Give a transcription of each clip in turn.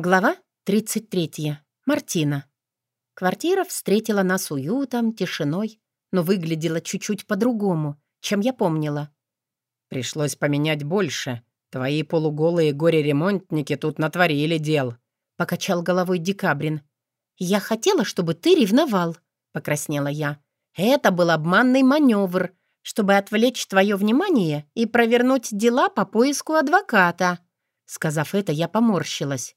Глава 33. Мартина. Квартира встретила нас уютом, тишиной, но выглядела чуть-чуть по-другому, чем я помнила. «Пришлось поменять больше. Твои полуголые горе-ремонтники тут натворили дел», — покачал головой Декабрин. «Я хотела, чтобы ты ревновал», — покраснела я. «Это был обманный маневр, чтобы отвлечь твое внимание и провернуть дела по поиску адвоката». Сказав это, я поморщилась.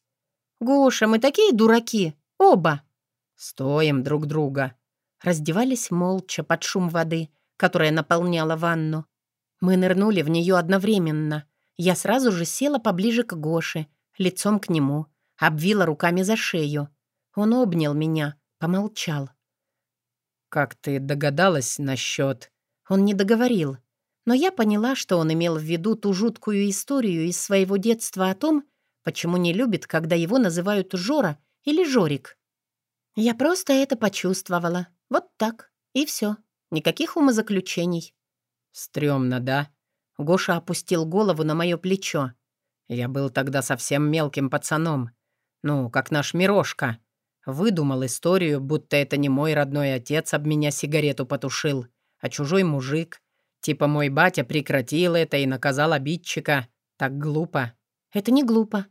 «Гоша, мы такие дураки! Оба!» «Стоим друг друга!» Раздевались молча под шум воды, которая наполняла ванну. Мы нырнули в нее одновременно. Я сразу же села поближе к Гоше, лицом к нему, обвила руками за шею. Он обнял меня, помолчал. «Как ты догадалась насчет...» Он не договорил, но я поняла, что он имел в виду ту жуткую историю из своего детства о том, Почему не любит, когда его называют Жора или Жорик? Я просто это почувствовала. Вот так. И все. Никаких умозаключений. Стремно, да? Гоша опустил голову на мое плечо. Я был тогда совсем мелким пацаном. Ну, как наш Мирошка. Выдумал историю, будто это не мой родной отец об меня сигарету потушил, а чужой мужик. Типа мой батя прекратил это и наказал обидчика. Так глупо. Это не глупо.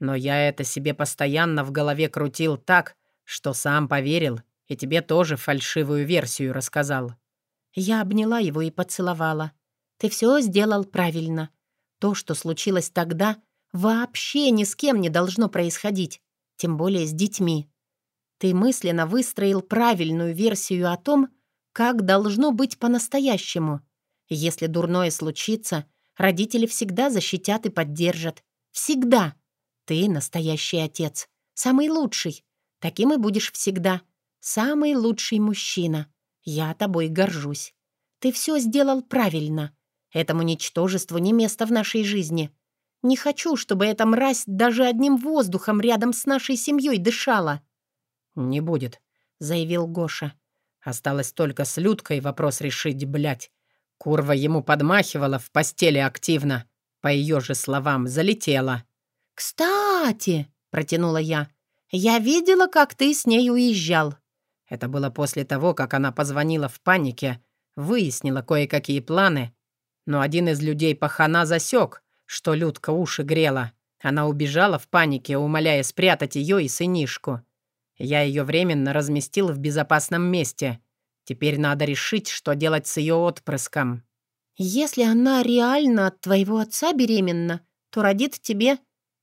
Но я это себе постоянно в голове крутил так, что сам поверил и тебе тоже фальшивую версию рассказал. Я обняла его и поцеловала. Ты все сделал правильно. То, что случилось тогда, вообще ни с кем не должно происходить, тем более с детьми. Ты мысленно выстроил правильную версию о том, как должно быть по-настоящему. Если дурное случится, родители всегда защитят и поддержат. Всегда. Ты настоящий отец. Самый лучший. Таким и будешь всегда. Самый лучший мужчина. Я тобой горжусь. Ты все сделал правильно. Этому ничтожеству не место в нашей жизни. Не хочу, чтобы эта мразь даже одним воздухом рядом с нашей семьей дышала. «Не будет», — заявил Гоша. «Осталось только с Людкой вопрос решить, блядь. Курва ему подмахивала в постели активно. По ее же словам, залетела. «Кстати», — протянула я, — «я видела, как ты с ней уезжал». Это было после того, как она позвонила в панике, выяснила кое-какие планы, но один из людей пахана засек, что Людка уши грела. Она убежала в панике, умоляя спрятать ее и сынишку. Я ее временно разместил в безопасном месте. Теперь надо решить, что делать с ее отпрыском. «Если она реально от твоего отца беременна, то родит тебе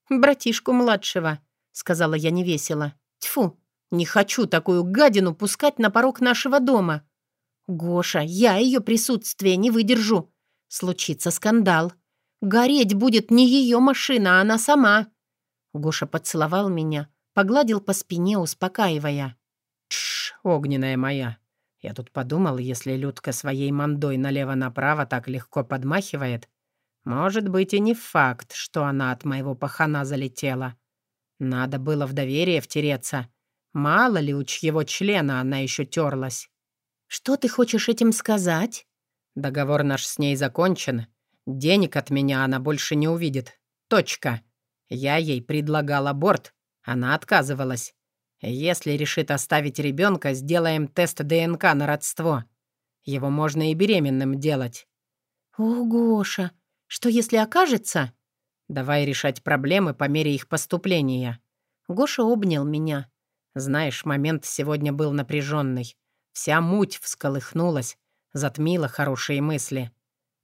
братишку младшего», — сказала я невесело. «Тьфу, не хочу такую гадину пускать на порог нашего дома. Гоша, я ее присутствие не выдержу. Случится скандал. Гореть будет не ее машина, а она сама». Гоша поцеловал меня, погладил по спине, успокаивая. «Тш, огненная моя, я тут подумал, если Людка своей мандой налево-направо так легко подмахивает, может быть и не факт, что она от моего пахана залетела. Надо было в доверие втереться. Мало ли у чьего члена она еще терлась. «Что ты хочешь этим сказать?» «Договор наш с ней закончен. Денег от меня она больше не увидит. Точка. Я ей предлагал аборт. Она отказывалась. Если решит оставить ребенка, сделаем тест ДНК на родство. Его можно и беременным делать». «О, Гоша, что если окажется?» «Давай решать проблемы по мере их поступления». Гоша обнял меня. «Знаешь, момент сегодня был напряженный. Вся муть всколыхнулась, затмила хорошие мысли.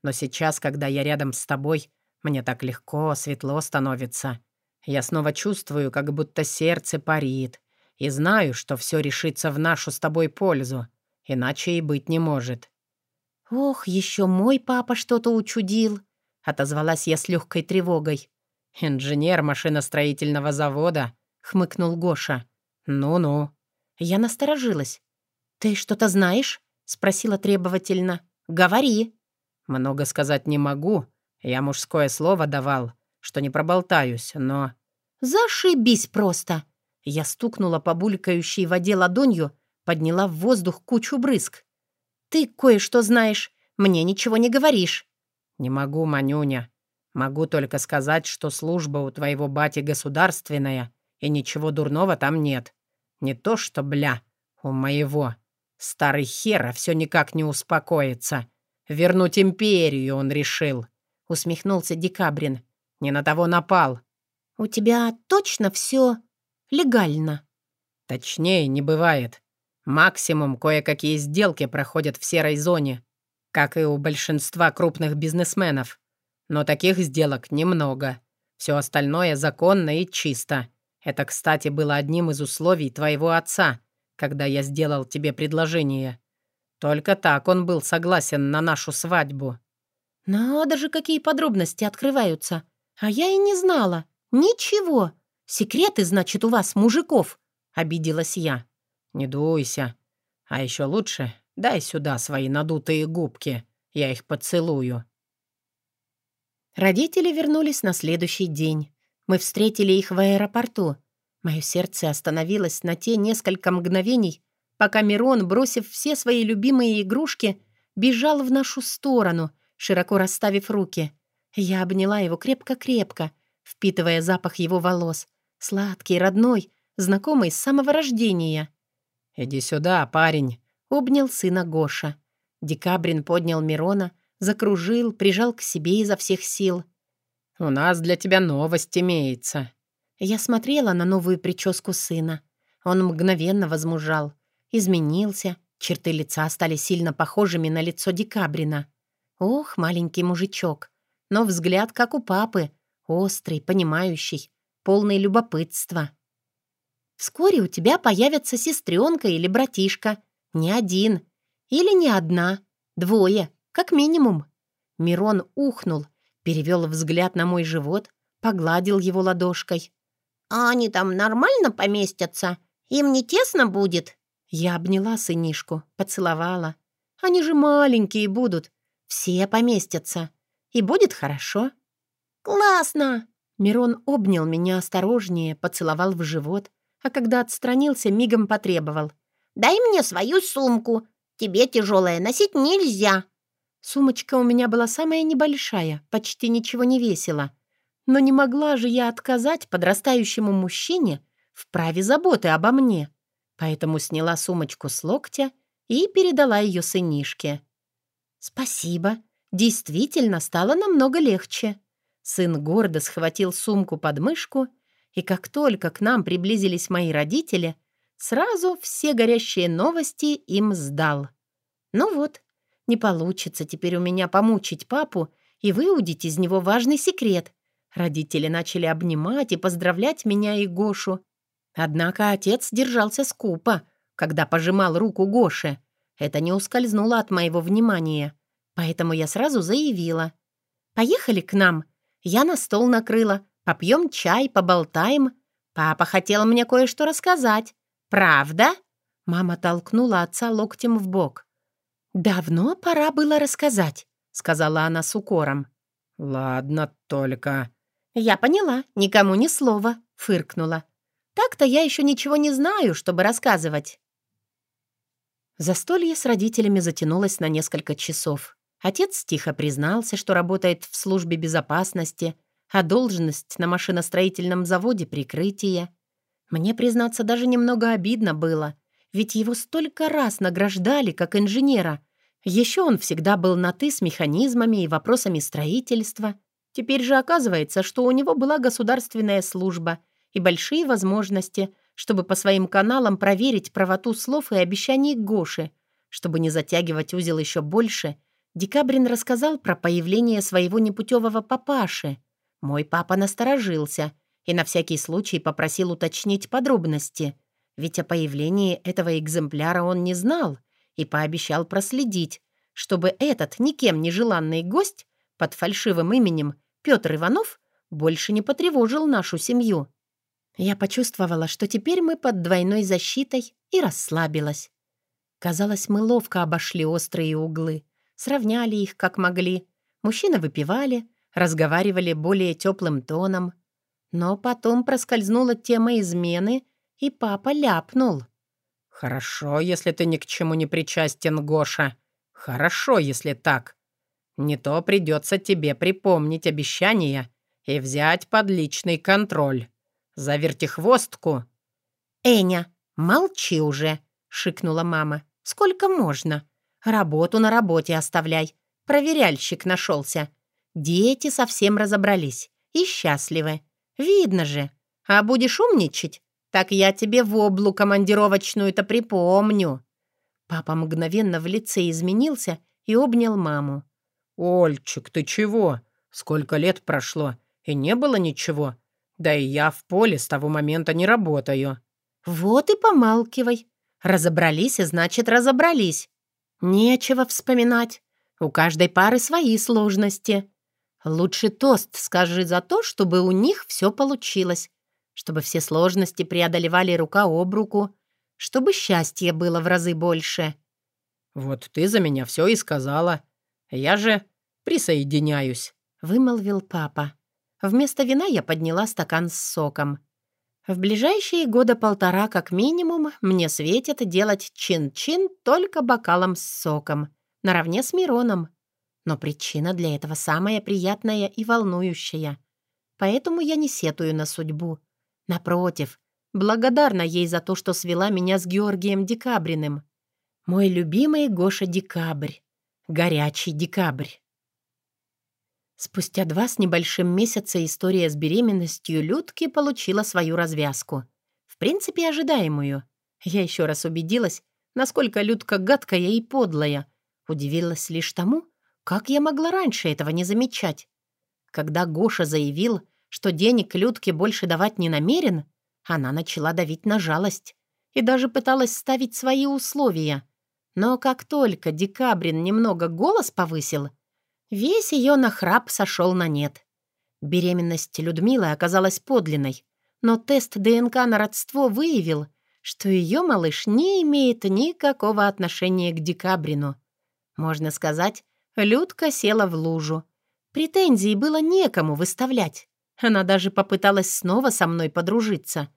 Но сейчас, когда я рядом с тобой, мне так легко, светло становится. Я снова чувствую, как будто сердце парит, и знаю, что все решится в нашу с тобой пользу, иначе и быть не может». «Ох, еще мой папа что-то учудил», — отозвалась я с легкой тревогой. «Инженер машиностроительного завода», — хмыкнул Гоша. «Ну-ну». Я насторожилась. «Ты что-то знаешь?» — спросила требовательно. «Говори». «Много сказать не могу. Я мужское слово давал, что не проболтаюсь, но...» «Зашибись просто!» Я стукнула по булькающей воде ладонью, подняла в воздух кучу брызг. «Ты кое-что знаешь, мне ничего не говоришь». «Не могу, Манюня. Могу только сказать, что служба у твоего бати государственная, и ничего дурного там нет. Не то что, бля, у моего. Старый хера все никак не успокоится. Вернуть империю он решил. Усмехнулся Декабрин. Не на того напал. «У тебя точно все легально?» «Точнее, не бывает. Максимум кое-какие сделки проходят в серой зоне, как и у большинства крупных бизнесменов. Но таких сделок немного. Все остальное законно и чисто. Это, кстати, было одним из условий твоего отца, когда я сделал тебе предложение. Только так он был согласен на нашу свадьбу». «Надо же, какие подробности открываются. А я и не знала. Ничего. Секреты, значит, у вас, мужиков», — обиделась я. «Не дуйся. А еще лучше дай сюда свои надутые губки. Я их поцелую». Родители вернулись на следующий день. Мы встретили их в аэропорту. Мое сердце остановилось на те несколько мгновений, пока Мирон, бросив все свои любимые игрушки, бежал в нашу сторону, широко расставив руки. Я обняла его крепко-крепко, впитывая запах его волос. Сладкий, родной, знакомый с самого рождения. «Иди сюда, парень», — обнял сына Гоша. Декабрин поднял Мирона, закружил, прижал к себе изо всех сил. «У нас для тебя новость имеется». Я смотрела на новую прическу сына. Он мгновенно возмужал, изменился, черты лица стали сильно похожими на лицо Декабрина. Ох, маленький мужичок. Но взгляд, как у папы, острый, понимающий, полный любопытства. Вскоре у тебя появится сестренка или братишка. Не один. Или не одна. Двое, как минимум. Мирон ухнул, перевел взгляд на мой живот, погладил его ладошкой. «А они там нормально поместятся? Им не тесно будет?» Я обняла сынишку, поцеловала. «Они же маленькие будут. Все поместятся. И будет хорошо». «Классно!» Мирон обнял меня осторожнее, поцеловал в живот, а когда отстранился, мигом потребовал. «Дай мне свою сумку. Тебе тяжелое носить нельзя». Сумочка у меня была самая небольшая, почти ничего не весила. Но не могла же я отказать подрастающему мужчине в праве заботы обо мне. Поэтому сняла сумочку с локтя и передала ее сынишке. «Спасибо. Действительно стало намного легче». Сын гордо схватил сумку под мышку, и как только к нам приблизились мои родители, сразу все горящие новости им сдал. Ну вот, не получится теперь у меня помучить папу и выудить из него важный секрет. Родители начали обнимать и поздравлять меня и Гошу. Однако отец держался скупо, когда пожимал руку Гоше. Это не ускользнуло от моего внимания. Поэтому я сразу заявила. «Поехали к нам. Я на стол накрыла. Попьем чай, поболтаем. Папа хотел мне кое-что рассказать. Правда?» Мама толкнула отца локтем в бок. «Давно пора было рассказать», — сказала она с укором. «Ладно, только...» «Я поняла, никому ни слова», — фыркнула. «Так-то я еще ничего не знаю, чтобы рассказывать». Застолье с родителями затянулось на несколько часов. Отец тихо признался, что работает в службе безопасности, а должность на машиностроительном заводе — прикрытие. Мне, признаться, даже немного обидно было, ведь его столько раз награждали как инженера. Еще он всегда был на «ты» с механизмами и вопросами строительства. Теперь же оказывается, что у него была государственная служба и большие возможности, чтобы по своим каналам проверить правоту слов и обещаний Гоши. Чтобы не затягивать узел еще больше, Декабрин рассказал про появление своего непутевого папаши. Мой папа насторожился и на всякий случай попросил уточнить подробности — ведь о появлении этого экземпляра он не знал и пообещал проследить, чтобы этот никем не желанный гость под фальшивым именем Петр Иванов больше не потревожил нашу семью. Я почувствовала, что теперь мы под двойной защитой и расслабилась. Казалось, мы ловко обошли острые углы, сравняли их как могли. Мужчины выпивали, разговаривали более теплым тоном. Но потом проскользнула тема измены и папа ляпнул. «Хорошо, если ты ни к чему не причастен, Гоша. Хорошо, если так. Не то придется тебе припомнить обещание и взять под личный контроль. За вертихвостку?» «Эня, молчи уже!» — шикнула мама. «Сколько можно? Работу на работе оставляй. Проверяльщик нашелся. Дети совсем разобрались и счастливы. Видно же. А будешь умничать? Так я тебе в облу командировочную-то припомню». Папа мгновенно в лице изменился и обнял маму. «Ольчик, ты чего? Сколько лет прошло, и не было ничего. Да и я в поле с того момента не работаю». «Вот и помалкивай. Разобрались, и значит, разобрались. Нечего вспоминать. У каждой пары свои сложности. Лучше тост скажи за то, чтобы у них все получилось, чтобы все сложности преодолевали рука об руку, чтобы счастье было в разы больше». «Вот ты за меня все и сказала. Я же присоединяюсь», — вымолвил папа. Вместо вина я подняла стакан с соком. В ближайшие года полтора, как минимум, мне светит делать чин-чин только бокалом с соком, наравне с Мироном. Но причина для этого самая приятная и волнующая. Поэтому я не сетую на судьбу. Напротив, благодарна ей за то, что свела меня с Георгием Декабриным. Мой любимый Гоша Декабрь. Горячий Декабрь. Спустя два с небольшим месяца история с беременностью Людки получила свою развязку. В принципе, ожидаемую. Я еще раз убедилась, насколько Людка гадкая и подлая. Удивилась лишь тому, как я могла раньше этого не замечать. Когда Гоша заявил, что денег Людке больше давать не намерен, она начала давить на жалость и даже пыталась ставить свои условия. Но как только Декабрин немного голос повысил — Весь ее нахрап сошел на нет. Беременность Людмилы оказалась подлинной, но тест ДНК на родство выявил, что ее малыш не имеет никакого отношения к Декабрину. Можно сказать, Людка села в лужу. Претензий было некому выставлять. Она даже попыталась снова со мной подружиться.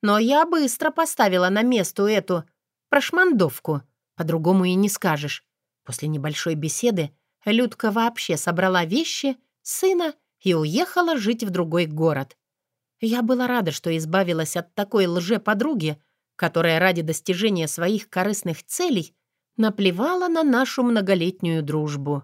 Но я быстро поставила на место эту прошмандовку. По-другому и не скажешь. После небольшой беседы Людка вообще собрала вещи, сына и уехала жить в другой город. Я была рада, что избавилась от такой лже-подруги, которая ради достижения своих корыстных целей наплевала на нашу многолетнюю дружбу.